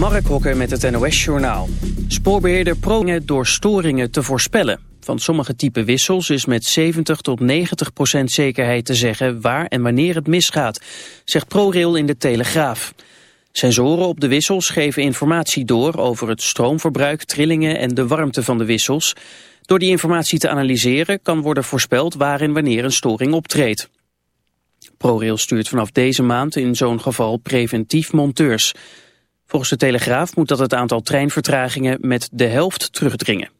Mark Hokker met het NOS-journaal. Spoorbeheerder ProRail door storingen te voorspellen. Van sommige type wissels is met 70 tot 90 procent zekerheid te zeggen waar en wanneer het misgaat, zegt ProRail in de Telegraaf. Sensoren op de wissels geven informatie door over het stroomverbruik, trillingen en de warmte van de wissels. Door die informatie te analyseren kan worden voorspeld waar en wanneer een storing optreedt. ProRail stuurt vanaf deze maand in zo'n geval preventief monteurs. Volgens de Telegraaf moet dat het aantal treinvertragingen met de helft terugdringen.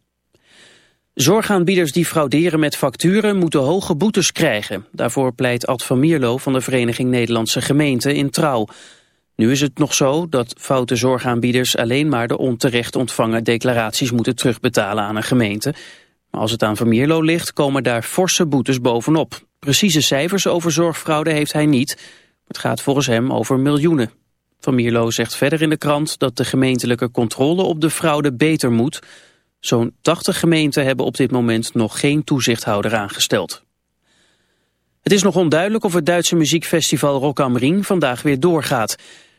Zorgaanbieders die frauderen met facturen moeten hoge boetes krijgen. Daarvoor pleit Ad van Mierlo van de Vereniging Nederlandse Gemeenten in Trouw. Nu is het nog zo dat foute zorgaanbieders alleen maar de onterecht ontvangen declaraties moeten terugbetalen aan een gemeente. Maar als het aan Van Mierlo ligt komen daar forse boetes bovenop. Precieze cijfers over zorgfraude heeft hij niet. Het gaat volgens hem over miljoenen. Van Mierlo zegt verder in de krant dat de gemeentelijke controle op de fraude beter moet. Zo'n 80 gemeenten hebben op dit moment nog geen toezichthouder aangesteld. Het is nog onduidelijk of het Duitse muziekfestival Rock am Ring vandaag weer doorgaat.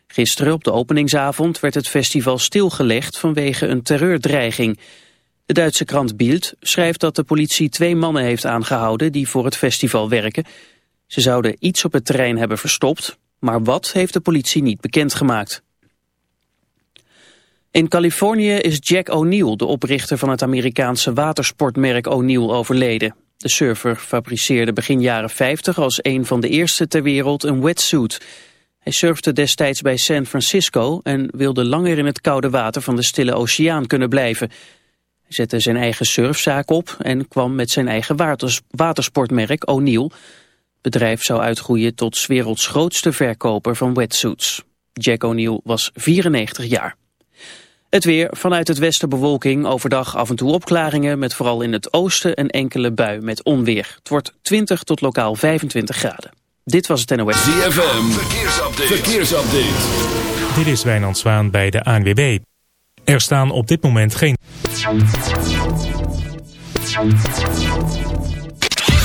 Gisteren op de openingsavond werd het festival stilgelegd vanwege een terreurdreiging. De Duitse krant Bild schrijft dat de politie twee mannen heeft aangehouden die voor het festival werken. Ze zouden iets op het terrein hebben verstopt, maar wat heeft de politie niet bekendgemaakt. In Californië is Jack O'Neill, de oprichter van het Amerikaanse watersportmerk O'Neill, overleden. De surfer fabriceerde begin jaren 50 als een van de eerste ter wereld een wetsuit. Hij surfde destijds bij San Francisco en wilde langer in het koude water van de Stille Oceaan kunnen blijven. Hij zette zijn eigen surfzaak op en kwam met zijn eigen watersportmerk O'Neill. Bedrijf zou uitgroeien tot 's werelds grootste verkoper van wetsuits. Jack O'Neill was 94 jaar. Het weer, vanuit het westen bewolking, overdag af en toe opklaringen... met vooral in het oosten een enkele bui met onweer. Het wordt 20 tot lokaal 25 graden. Dit was het NOS. ZFM, verkeersupdate. verkeersupdate. Dit is Wijnand Zwaan bij de ANWB. Er staan op dit moment geen...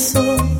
corazón.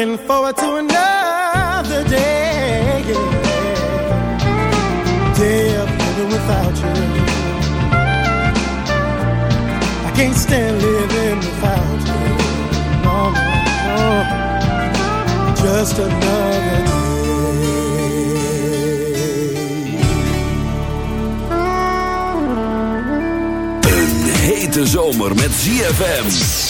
looking forward to another day. Yeah. Day of living without you. I can't stand living without you. No, no, no. Just another day. Een hete zomer met ZFM.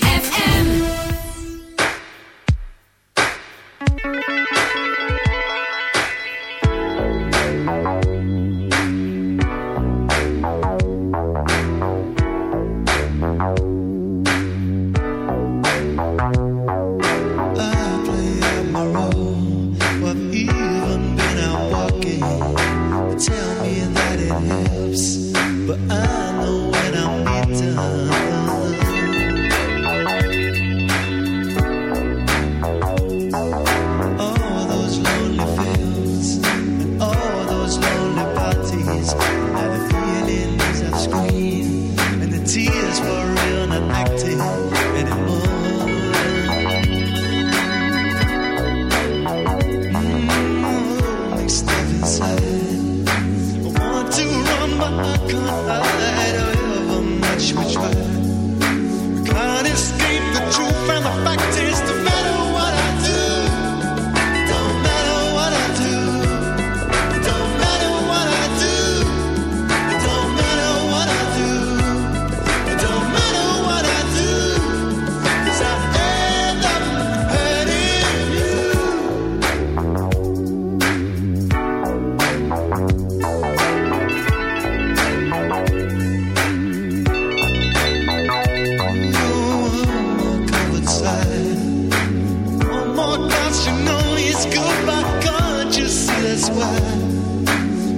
once you know it's goodbye, God, you see that's why.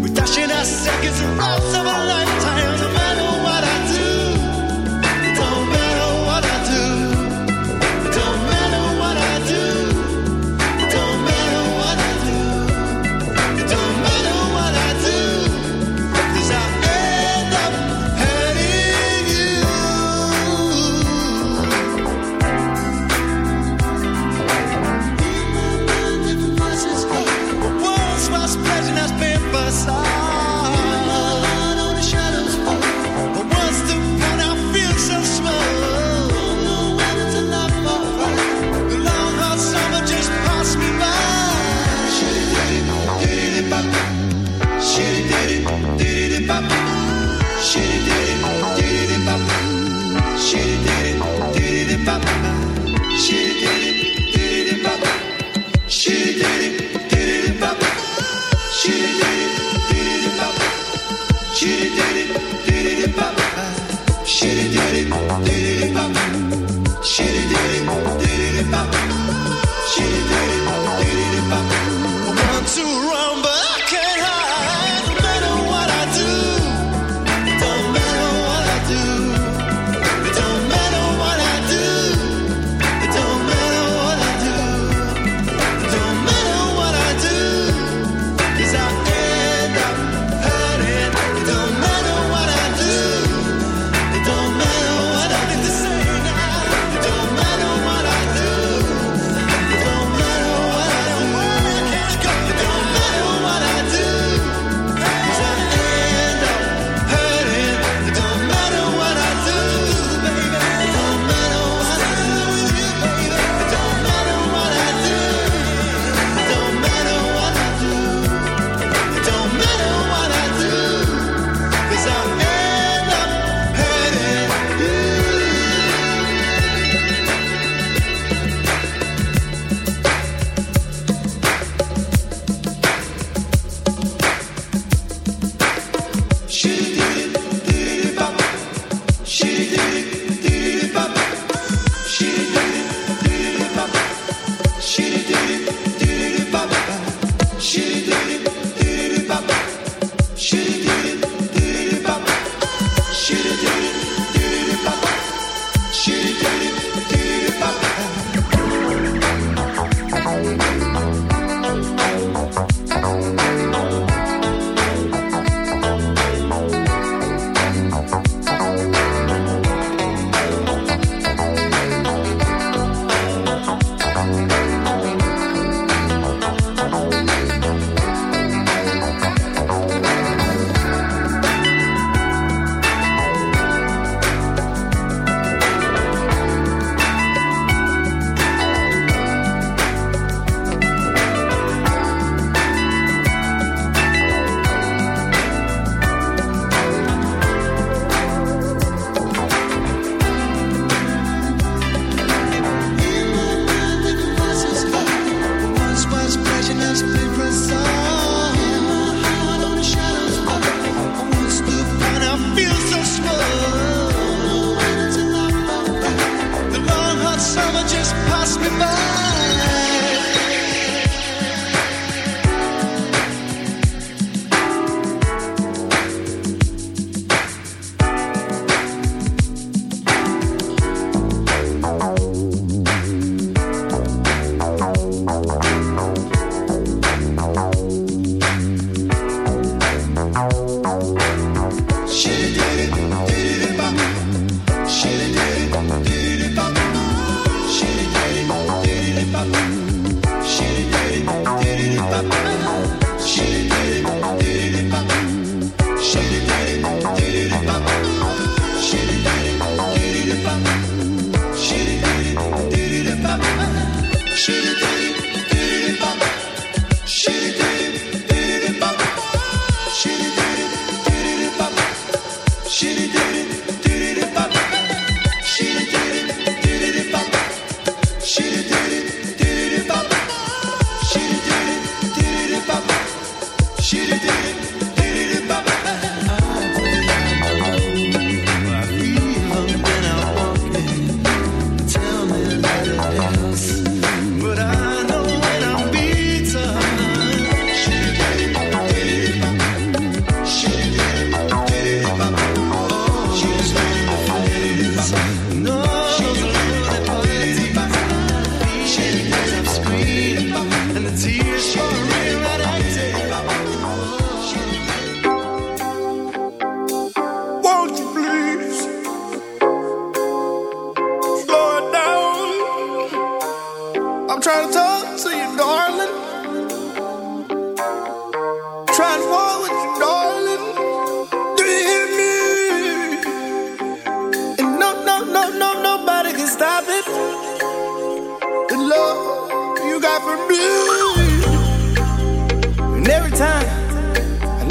We're dashing our seconds the rest of our life.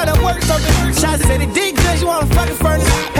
turn up, try to work something. Shots said it did good, you wanna fucking furnace.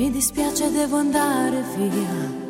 Mi dispiace, devo andare via,